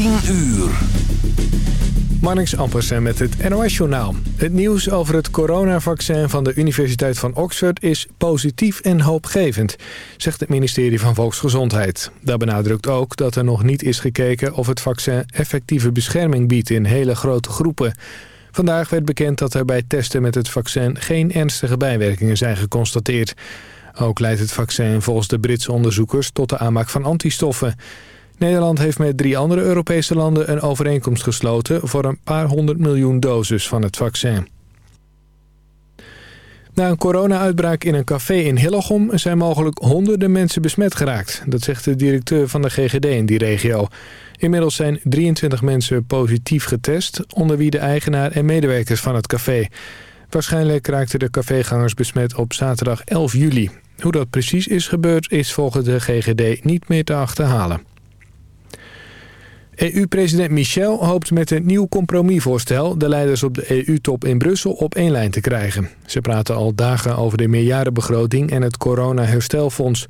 10 uur. Marnix Ampersen met het NOS-journaal. Het nieuws over het coronavaccin van de Universiteit van Oxford is positief en hoopgevend, zegt het ministerie van Volksgezondheid. Dat benadrukt ook dat er nog niet is gekeken of het vaccin effectieve bescherming biedt in hele grote groepen. Vandaag werd bekend dat er bij testen met het vaccin geen ernstige bijwerkingen zijn geconstateerd. Ook leidt het vaccin volgens de Britse onderzoekers tot de aanmaak van antistoffen. Nederland heeft met drie andere Europese landen een overeenkomst gesloten... voor een paar honderd miljoen doses van het vaccin. Na een corona-uitbraak in een café in Hillegom zijn mogelijk honderden mensen besmet geraakt. Dat zegt de directeur van de GGD in die regio. Inmiddels zijn 23 mensen positief getest, onder wie de eigenaar en medewerkers van het café. Waarschijnlijk raakten de cafégangers besmet op zaterdag 11 juli. Hoe dat precies is gebeurd is volgens de GGD niet meer te achterhalen. EU-president Michel hoopt met een nieuw compromisvoorstel... de leiders op de EU-top in Brussel op één lijn te krijgen. Ze praten al dagen over de meerjarenbegroting en het corona-herstelfonds.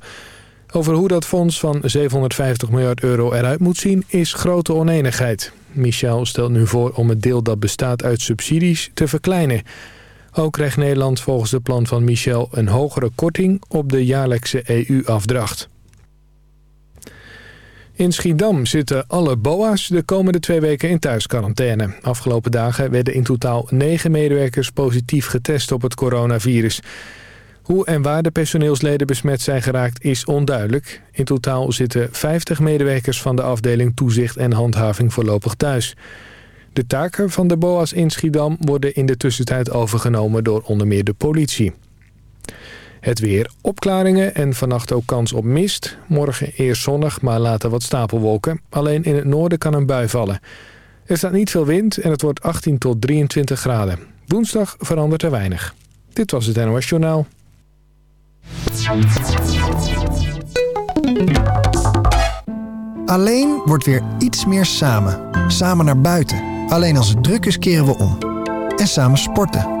Over hoe dat fonds van 750 miljard euro eruit moet zien... is grote oneenigheid. Michel stelt nu voor om het deel dat bestaat uit subsidies te verkleinen... Ook krijgt Nederland volgens het plan van Michel een hogere korting op de jaarlijkse EU-afdracht. In Schiedam zitten alle BOA's de komende twee weken in thuisquarantaine. Afgelopen dagen werden in totaal negen medewerkers positief getest op het coronavirus. Hoe en waar de personeelsleden besmet zijn geraakt is onduidelijk. In totaal zitten 50 medewerkers van de afdeling toezicht en handhaving voorlopig thuis. De taken van de BOA's in Schiedam worden in de tussentijd overgenomen door onder meer de politie. Het weer opklaringen en vannacht ook kans op mist. Morgen eerst zonnig, maar later wat stapelwolken. Alleen in het noorden kan een bui vallen. Er staat niet veel wind en het wordt 18 tot 23 graden. Woensdag verandert er weinig. Dit was het NOS Journaal. Alleen wordt weer iets meer samen. Samen naar buiten. Alleen als het druk is keren we om. En samen sporten.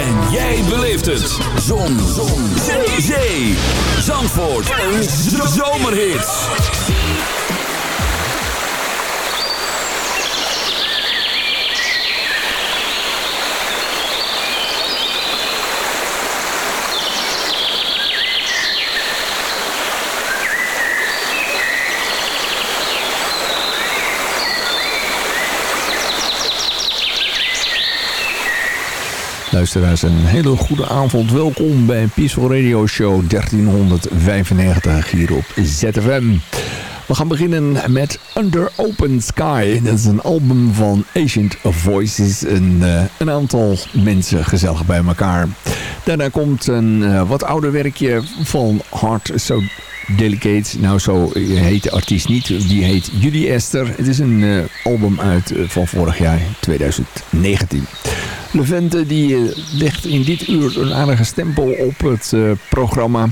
En jij beleeft het. Zon. Zon. Zee. Zee. Zandvoort. Een zomerhit Luisteraars, een hele goede avond. Welkom bij Peaceful Radio Show 1395 hier op ZFM. We gaan beginnen met Under Open Sky. Dat is een album van Ancient Voices. Een, uh, een aantal mensen gezellig bij elkaar. Daarna komt een uh, wat ouder werkje van Heart So Delicate. Nou, zo heet de artiest niet. Die heet Judy Esther. Het is een uh, album uit van vorig jaar, 2019. Levente die uh, legt in dit uur een aardige stempel op het programma.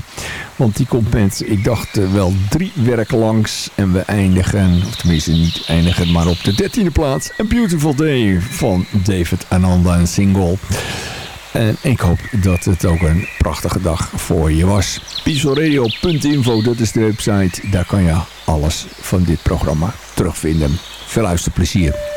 Want die komt met, ik dacht, wel drie werken langs. En we eindigen, of tenminste niet eindigen, maar op de dertiende plaats. A Beautiful Day van David Ananda, een single. En ik hoop dat het ook een prachtige dag voor je was. Pieselradio.info, dat is de website. Daar kan je alles van dit programma terugvinden. Veel luisterplezier.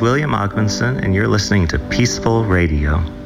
William Ogmanson, and you're listening to Peaceful Radio.